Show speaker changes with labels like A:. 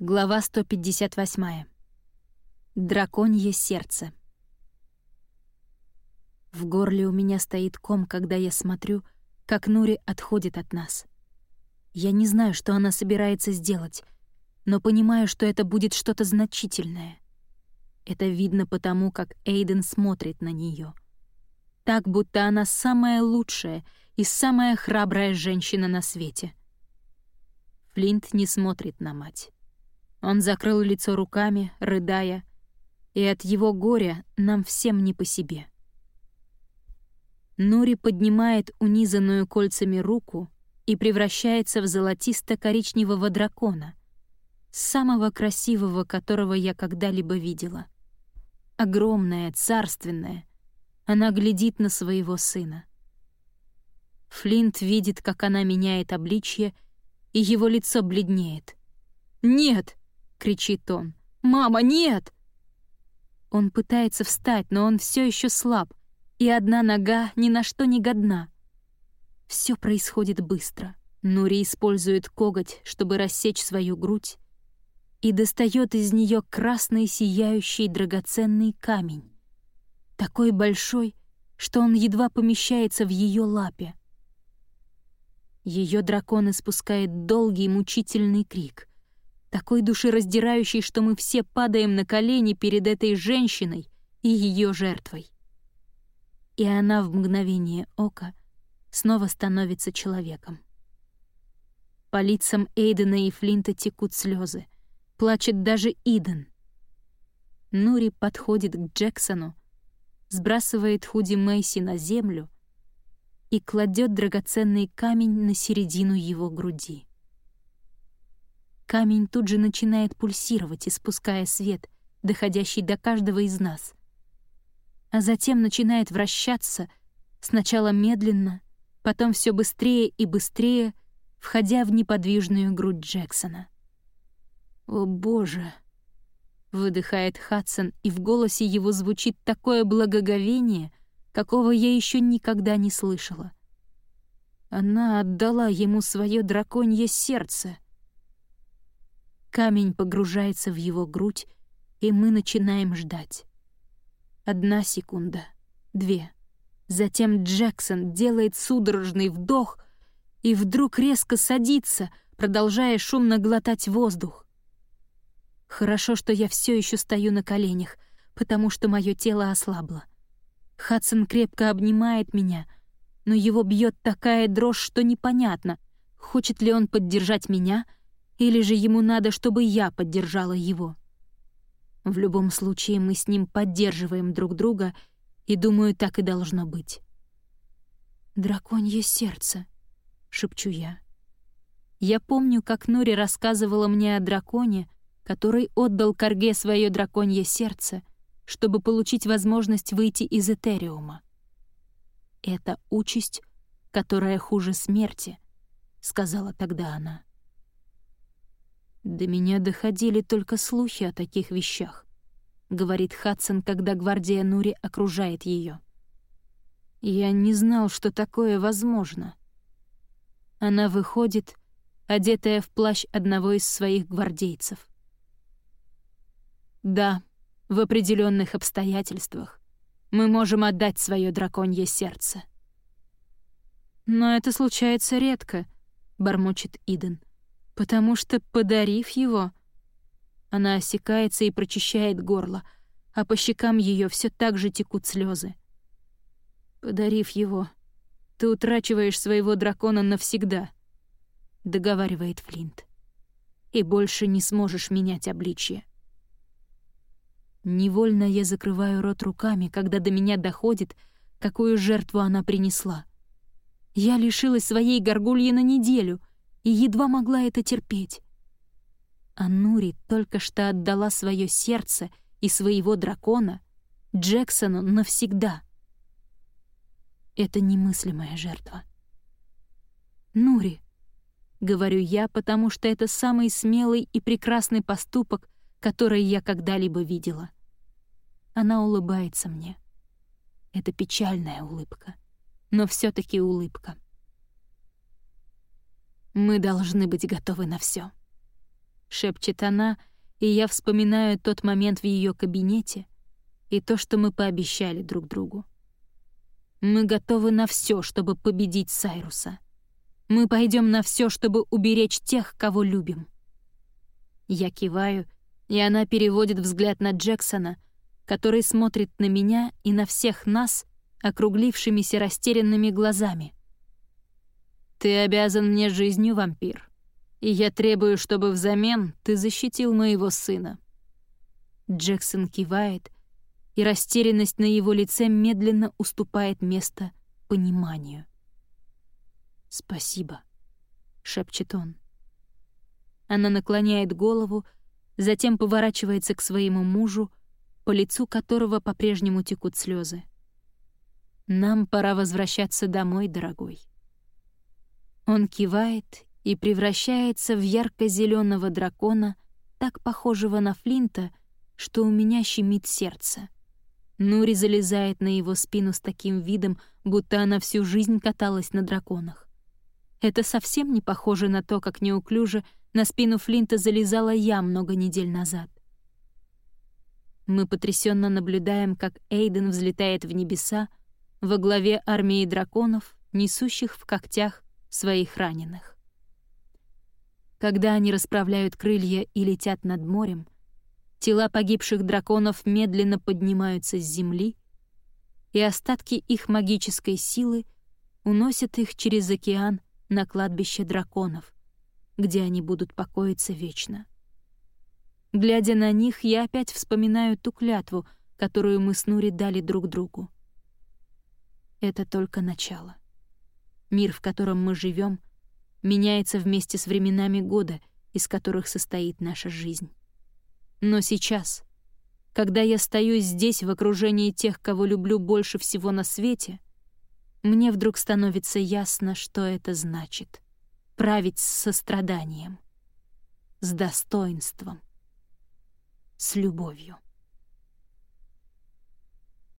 A: Глава 158. Драконье сердце. В горле у меня стоит ком, когда я смотрю, как Нури отходит от нас. Я не знаю, что она собирается сделать, но понимаю, что это будет что-то значительное. Это видно потому, как Эйден смотрит на нее. Так, будто она самая лучшая и самая храбрая женщина на свете. Флинт не смотрит на мать. Он закрыл лицо руками, рыдая, и от его горя нам всем не по себе. Нури поднимает унизанную кольцами руку и превращается в золотисто-коричневого дракона, самого красивого, которого я когда-либо видела. Огромная, царственная, она глядит на своего сына. Флинт видит, как она меняет обличье, и его лицо бледнеет. «Нет!» — кричит он. «Мама, нет!» Он пытается встать, но он все еще слаб, и одна нога ни на что не годна. Все происходит быстро. Нури использует коготь, чтобы рассечь свою грудь, и достает из нее красный сияющий драгоценный камень. Такой большой, что он едва помещается в ее лапе. Ее дракон испускает долгий мучительный крик такой душераздирающий, что мы все падаем на колени перед этой женщиной и ее жертвой. И она в мгновение ока снова становится человеком. По лицам Эйдена и Флинта текут слезы. Плачет даже Иден. Нури подходит к Джексону, сбрасывает худи Мэйси на землю и кладет драгоценный камень на середину его груди. Камень тут же начинает пульсировать, испуская свет, доходящий до каждого из нас. А затем начинает вращаться, сначала медленно, потом все быстрее и быстрее, входя в неподвижную грудь Джексона. «О, Боже!» — выдыхает Хадсон, и в голосе его звучит такое благоговение, какого я еще никогда не слышала. Она отдала ему свое драконье сердце — Камень погружается в его грудь, и мы начинаем ждать. Одна секунда, две. Затем Джексон делает судорожный вдох и вдруг резко садится, продолжая шумно глотать воздух. Хорошо, что я все еще стою на коленях, потому что мое тело ослабло. Хадсон крепко обнимает меня, но его бьет такая дрожь, что непонятно, хочет ли он поддержать меня — или же ему надо, чтобы я поддержала его? В любом случае мы с ним поддерживаем друг друга, и, думаю, так и должно быть. «Драконье сердце», — шепчу я. Я помню, как Нори рассказывала мне о драконе, который отдал Карге свое драконье сердце, чтобы получить возможность выйти из Этериума. «Это участь, которая хуже смерти», — сказала тогда она. «До меня доходили только слухи о таких вещах», — говорит Хадсон, когда гвардия Нури окружает ее. «Я не знал, что такое возможно». Она выходит, одетая в плащ одного из своих гвардейцев. «Да, в определенных обстоятельствах мы можем отдать свое драконье сердце». «Но это случается редко», — бормочет Иден потому что, подарив его... Она осекается и прочищает горло, а по щекам ее все так же текут слезы. «Подарив его, ты утрачиваешь своего дракона навсегда», — договаривает Флинт. «И больше не сможешь менять обличье». Невольно я закрываю рот руками, когда до меня доходит, какую жертву она принесла. Я лишилась своей горгульи на неделю, и едва могла это терпеть. А Нури только что отдала свое сердце и своего дракона Джексону навсегда. Это немыслимая жертва. «Нури», — говорю я, потому что это самый смелый и прекрасный поступок, который я когда-либо видела. Она улыбается мне. Это печальная улыбка, но все таки улыбка. Мы должны быть готовы на все. — шепчет она, и я вспоминаю тот момент в ее кабинете и то, что мы пообещали друг другу. Мы готовы на все, чтобы победить Сайруса. Мы пойдем на все, чтобы уберечь тех, кого любим. Я киваю, и она переводит взгляд на Джексона, который смотрит на меня и на всех нас округлившимися растерянными глазами. «Ты обязан мне жизнью, вампир, и я требую, чтобы взамен ты защитил моего сына». Джексон кивает, и растерянность на его лице медленно уступает место пониманию. «Спасибо», — шепчет он. Она наклоняет голову, затем поворачивается к своему мужу, по лицу которого по-прежнему текут слезы. «Нам пора возвращаться домой, дорогой». Он кивает и превращается в ярко зеленого дракона, так похожего на Флинта, что у меня щемит сердце. Нури залезает на его спину с таким видом, будто она всю жизнь каталась на драконах. Это совсем не похоже на то, как неуклюже на спину Флинта залезала я много недель назад. Мы потрясенно наблюдаем, как Эйден взлетает в небеса во главе армии драконов, несущих в когтях своих раненых. Когда они расправляют крылья и летят над морем, тела погибших драконов медленно поднимаются с земли, и остатки их магической силы уносят их через океан на кладбище драконов, где они будут покоиться вечно. Глядя на них, я опять вспоминаю ту клятву, которую мы с Нури дали друг другу. Это только начало. Мир, в котором мы живем, меняется вместе с временами года, из которых состоит наша жизнь. Но сейчас, когда я стою здесь в окружении тех, кого люблю больше всего на свете, мне вдруг становится ясно, что это значит — править с состраданием, с достоинством, с любовью.